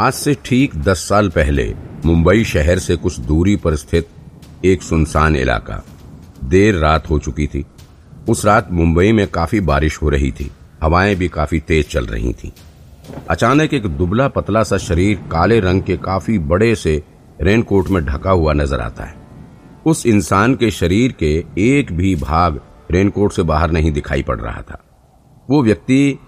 आज से ठीक दस साल पहले मुंबई शहर से कुछ दूरी पर स्थित एक सुनसान इलाका देर रात हो चुकी थी। उस रात मुंबई में काफ़ी बारिश हो रही थी। हवाएँ भी काफ़ी तेज चल रही थीं। अचानक एक दुबला पतला सा शरीर काले रंग के काफ़ी बड़े से रेनकोट में ढका हुआ नज़र आता है। उस इंसान के शरीर के एक भी भाग रेनकोट से बाहर नहीं दिखाई पड़ रहा था। वो व्यक्ति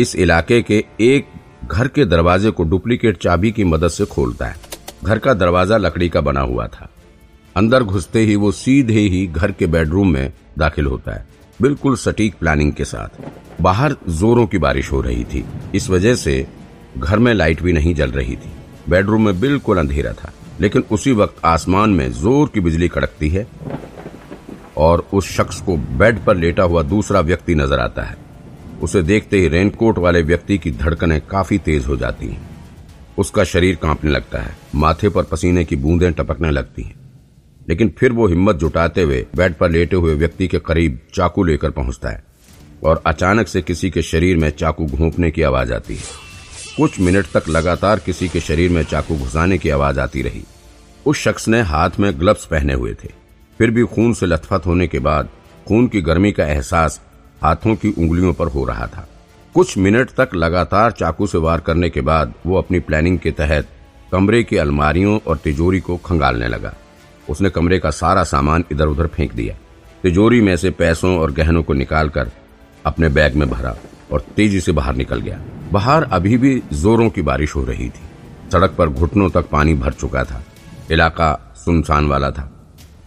इस इलाके के एक घर के दरवाजे को डुप्लीकेट चाबी की मदद से खोलता है। घर का दरवाज़ा लकड़ी का बना हुआ था। अंदर घुसते ही वो सीधे ही घर के बेडरूम में दाखिल होता है। बिल्कुल सटीक प्लानिंग के साथ। बाहर जोरों की बारिश हो रही थी। इस वजह से घर में लाइट भी नहीं जल रही थी। बेडरूम में बिल्कुल अंधेरा था। लेकिन उसी वक्त आसमान में ज़ोर की बिजली कड़कती है और उस शख्स को बेड पर लेटा हुआ दूसरा व्यक्ति नज़र आता है। उसे देखते ही रेनकोट वाले व्यक्ति की धड़कनें काफ़ी तेज हो जाती हैं। उसका शरीर कांपने लगता है, माथे पर पसीने की बूंदें टपकने लगती हैं। लेकिन फिर वो हिम्मत जुटाते हुए बेड पर लेटे हुए व्यक्ति के करीब चाकू लेकर पहुँचता है और अचानक से किसी के शरीर में चाकू घोंपने की आवाज़ आती है। कुछ मिनट तक लगातार किसी के शरीर में चाकू घुसाने की आवाज़ आती रही। उस शख्स ने हाथ में ग्लव्स पहने हुए थे। फिर भी खून से लथपथ होने के बाद खून की गर्मी का एहसास हाथों की उंगलियों पर हो रहा था। कुछ मिनट तक लगातार चाकू से वार करने के बाद वो अपनी प्लानिंग के तहत कमरे की अलमारियों और तिजोरी को खंगालने लगा। उसने कमरे का सारा सामान इधर उधर फेंक दिया। तिजोरी में से पैसों और गहनों को निकालकर अपने बैग में भरा और तेज़ी से बाहर निकल गया। बाहर अभी भी जोरों की बारिश हो रही थी। सड़क पर घुटनों तक पानी भर चुका था। इलाका सुनसान वाला था।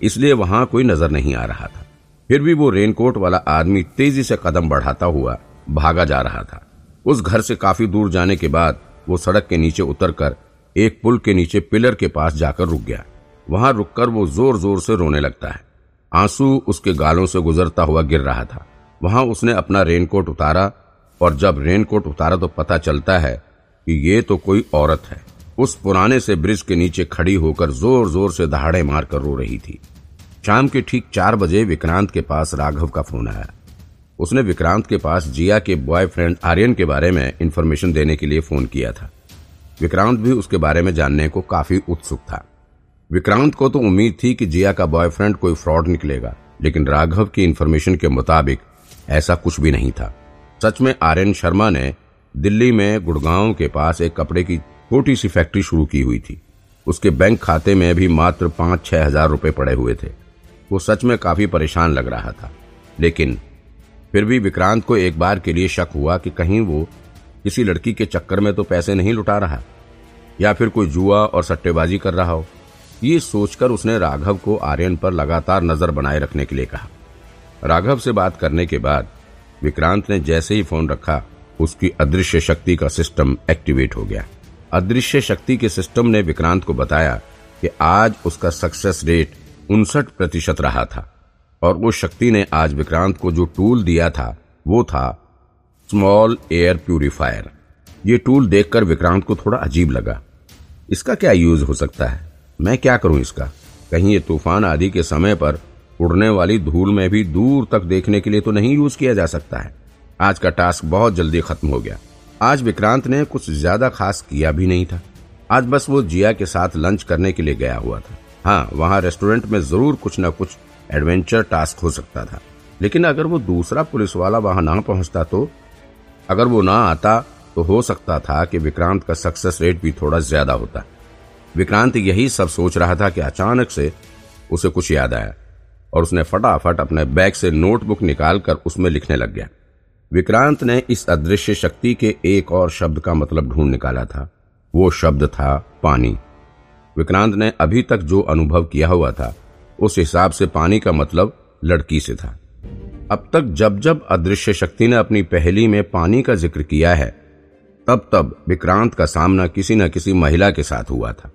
इसलिए वहाँ कोई नज़र नहीं आ रहा था। फिर भी वो रेनकोट वाला आदमी तेज़ी से कदम बढ़ाता हुआ भागा जा रहा था। उस घर से काफ़ी दूर जाने के बाद वो सड़क के नीचे उतरकर एक पुल के नीचे पिलर के पास जाकर रुक गया। वहाँ रुककर वो ज़ोर ज़ोर से रोने लगता है। आँसू उसके गालों से गुजरता हुआ गिर रहा था। वहाँ उसने अपना रेनकोट उतारा और जब रेनकोट उतारा तो पता चलता है कि ये तो कोई औरत है। उस पुराने से ब्रिज के नीचे खड़ी होकर ज़ोर ज़ोर से दहाड़े मारकर रो रही थी। शाम के ठीक चार बजे विक्रांत के पास राघव का फ़ोन आया। उसने विक्रांत के पास जिया के बॉयफ्रेंड आर्यन के बारे में इन्फॉर्मेशन देने के लिए फ़ोन किया था। विक्रांत भी उसके बारे में जानने को काफ़ी उत्सुक था। विक्रांत को तो उम्मीद थी कि जिया का बॉयफ्रेंड कोई फ्रॉड निकलेगा, लेकिन राघव की इन्फॉर्मेशन के मुताबिक ऐसा कुछ भी नहीं था। सच में आर्यन शर्मा ने दिल्ली में गुड़गांव के पास एक कपड़े की छोटी सी फैक्ट्री शुरू की हुई थी। उसके बैंक खाते में भी मात्र पाँच छह हज़ार रुपए पड़े हुए थे। वो सच में काफ़ी परेशान लग रहा था। लेकिन फिर भी विक्रांत को एक बार के लिए शक हुआ कि कहीं वो किसी लड़की के चक्कर में तो पैसे नहीं लुटा रहा, या फिर कोई जुआ और सट्टेबाजी कर रहा हो। ये सोचकर उसने राघव को आर्यन पर लगातार नज़र बनाए रखने के लिए कहा। राघव से बात करने के बाद विक्रांत ने जैसे ही फ़ोन रखा, उसकी अदृश्य शक्ति का सिस्टम एक्टिवेट हो गया। अदृश्य शक्ति के सिस्टम ने विक्रांत को बताया कि आज उसका सक्सेस रेट उनसठ प्रतिशत रहा था, और उस शक्ति ने आज विक्रांत को जो टूल दिया था, वो था स्मॉल एयर प्यूरिफायर। ये टूल देखकर विक्रांत को थोड़ा अजीब लगा। इसका क्या यूज़ हो सकता है? मैं क्या करूँ इसका? कहीं ये तूफ़ान आदि के समय पर उड़ने वाली धूल में भी दूर तक देखने के लिए तो नहीं यूज़ किया जा सकता है। आज का टास्क बहुत जल्दी खत्म हो गया। आज विक्रांत ने कुछ ज़्यादा खास किया भी नहीं था। आज बस वो जिया के साथ लंच करने के लिए गया हुआ था। हाँ वहाँ रेस्टोरेंट में ज़रूर कुछ न कुछ एडवेंचर टास्क हो सकता था। लेकिन अगर वो दूसरा पुलिस वाला वहाँ ना पहुँचता तो अगर वो ना आता तो हो सकता था कि विक्रांत का सक्सेस रेट भी थोड़ा ज़्यादा होता। विक्रांत यही सब सोच रहा था कि अचानक से उसे कुछ याद आया और उसने फटाफट अपने बैग से नोटबुक निकालकर उसमें लिखने लग गया। विक्रांत ने इस अदृश्य शक्ति के एक और शब्द का मतलब ढूंढ निकाला था। वो शब्द था पानी। विक्रांत ने अभी तक जो अनुभव किया हुआ था, उस हिसाब से पानी का मतलब लड़की से था। अब तक जब जब अदृश्य शक्ति ने अपनी पहली में पानी का ज़िक्र किया है, तब तब विक्रांत का सामना किसी न किसी महिला के साथ हुआ था।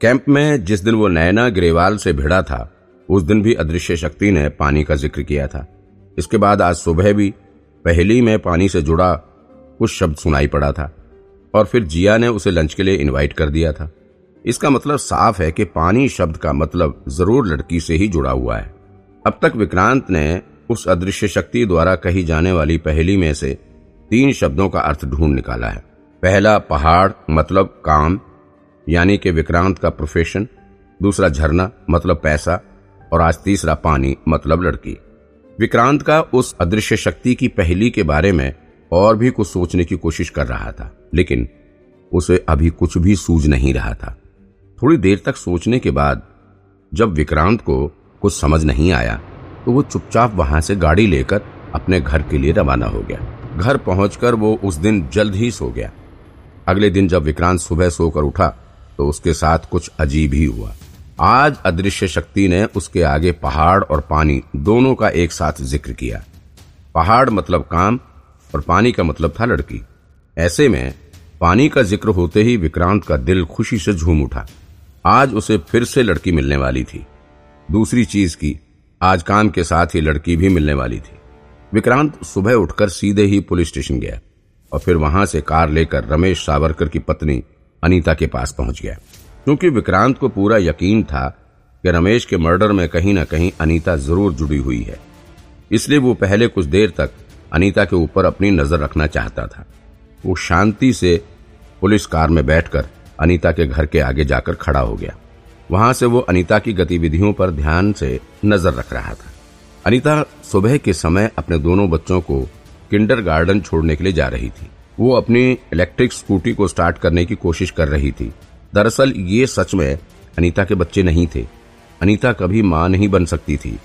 कैंप में जिस दिन वो नैना ग्रेवाल से भिड़ा था, उस दिन भी अदृश्य शक्ति ने पानी का ज़िक्र किया था। इसके बाद आज सुबह भी पहली में पानी से जुड़ा कुछ शब्द सुनाई पड़ा था, और फिर जिया ने उसे लंच के लिए इनवाइट कर दिया था। इसका मतलब साफ़ है कि पानी शब्द का मतलब ज़रूर लड़की से ही जुड़ा हुआ है। अब तक विक्रांत ने उस अदृश्य शक्ति द्वारा कही जाने वाली पहली में से तीन शब्दों का अर्थ ढूंढ निकाला है। पहला, पहाड़ मतलब काम, यानी कि विक्रांत का प्रोफेशन दूसरा, झरना मतलब पैसा। और आज तीसरा, पानी मतलब लड़की। विक्रांत का उस अदृश्य शक्ति की पहली के बारे में और भी कुछ सोचने की कोशिश कर रहा था, लेकिन उसे अभी कुछ भी सूझ नहीं रहा था। थोड़ी देर तक सोचने के बाद, जब विक्रांत को कुछ समझ नहीं आया तो वो चुपचाप वहाँ से गाड़ी लेकर अपने घर के लिए रवाना हो गया। घर पहुंचकर वो उस दिन जल्द ही सो गया। अगले दिन जब विक्रांत सुबह सोकर उठा तो उसके साथ कुछ अजीब ही हुआ। आज अदृश्य शक्ति ने उसके आगे पहाड़ और पानी दोनों का एक साथ ज़िक्र किया। पहाड़ मतलब काम और पानी का मतलब था लड़की। ऐसे में पानी का ज़िक्र होते ही विक्रांत का दिल खुशी से झूम उठा। आज उसे फिर से लड़की मिलने वाली थी। दूसरी चीज़ की, आज काम के साथ ही लड़की भी मिलने वाली थी। विक्रांत सुबह उठकर सीधे ही पुलिस स्टेशन गया और फिर वहाँ से कार लेकर रमेश सावरकर की पत्नी अनीता के पास पहुँच गया। क्योंकि विक्रांत को पूरा यकीन था कि रमेश के मर्डर में कहीं ना कहीं अनीता ज़रूर जुड़ी हुई है। इसलिए वो पहले कुछ देर तक अनीता के ऊपर अपनी नज़र रखना चाहता था। वो शांति से पुलिस कार में बैठकर अनीता के घर के आगे जाकर खड़ा हो गया। वहाँ से वो अनीता की गतिविधियों पर ध्यान से नज़र रख रहा था। अनीता सुबह के समय अपने दोनों बच्चों को किंडर गार्डन छोड़ने के लिए जा रही थी। वो अपनी इलेक्ट्रिक स्कूटी को स्टार्ट करने की कोशिश कर रही थी। दरअसल ये सच में अनीता के बच्चे नहीं थे। अनीता कभी माँ नहीं बन सकती थी।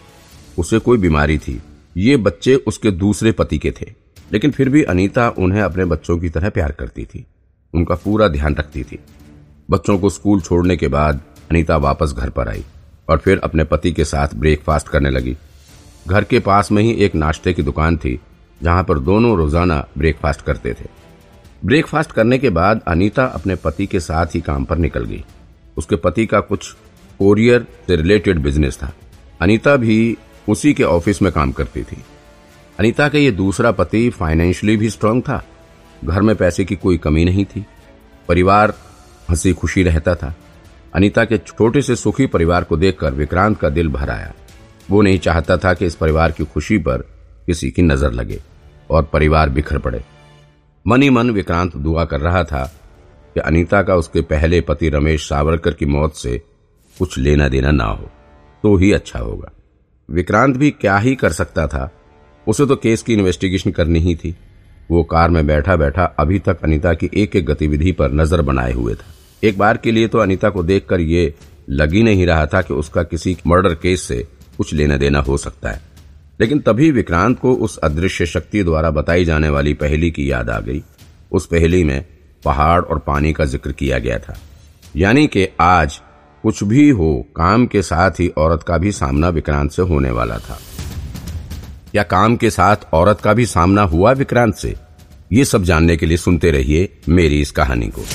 उसे कोई बीमारी थी। ये बच्चे उसके दूसरे पति के थे। लेकिन फिर भी अनीता उन्हें अपने बच्चों की तरह प्यार करती थी। उनका पूरा ध्यान रखती थी। बच्चों को स्कूल छोड़ने के बाद अनीता वापस घर पर आई और फिर अपने पति के साथ ब्रेकफास्ट करने लगी। घर के पास में ही एक नाश्ते की दुकान थी, जहाँ पर दोनों रोज़ाना ब्रेकफास्ट करते थे। ब्रेकफास्ट करने के बाद अनीता अपने पति के साथ ही काम पर निकल गई। उसके पति का कुछ कोरियर से रिलेटेड बिज़नेस था। अनीता भी उसी के ऑफ़िस में काम करती थी। अनीता का ये दूसरा पति फाइनेंशियली भी स्ट्रांग था। घर में पैसे की कोई कमी नहीं थी। परिवार हँसी खुशी रहता था। अनीता के छोटे से सुखी परिवार को देखकर विक्रांत का दिल भर आया। वो नहीं चाहता था कि इस परिवार की खुशी पर किसी की नज़र लगे और परिवार बिखर पड़े। मन ही मन विक्रांत दुआ कर रहा था कि अनीता का उसके पहले पति रमेश सावरकर की मौत से कुछ लेना देना ना हो तो ही अच्छा होगा। विक्रांत भी क्या ही कर सकता था? उसे तो केस की इन्वेस्टिगेशन करनी ही थी। वो कार में बैठा बैठा अभी तक अनिता की एक एक गतिविधि पर नज़र बनाए हुए था। एक बार के लिए तो अनिता को देखकर ये लगी नहीं रहा था कि उसका किसी मर्डर केस से कुछ लेना देना हो सकता है। लेकिन तभी विक्रांत को उस अदृश्य शक्ति द्वारा बताई जाने वाली पहली की याद आ गई। उस पहली में पहाड़ और पानी का ज़िक्र किया गया था। यानी कि आज कुछ भी हो, काम के साथ ही औरत का भी सामना विक्रांत से होने वाला था। या काम के साथ औरत का भी सामना हुआ विक्रांत से? ये सब जानने के लिए सुनते रहिए मेरी इस कहानी को।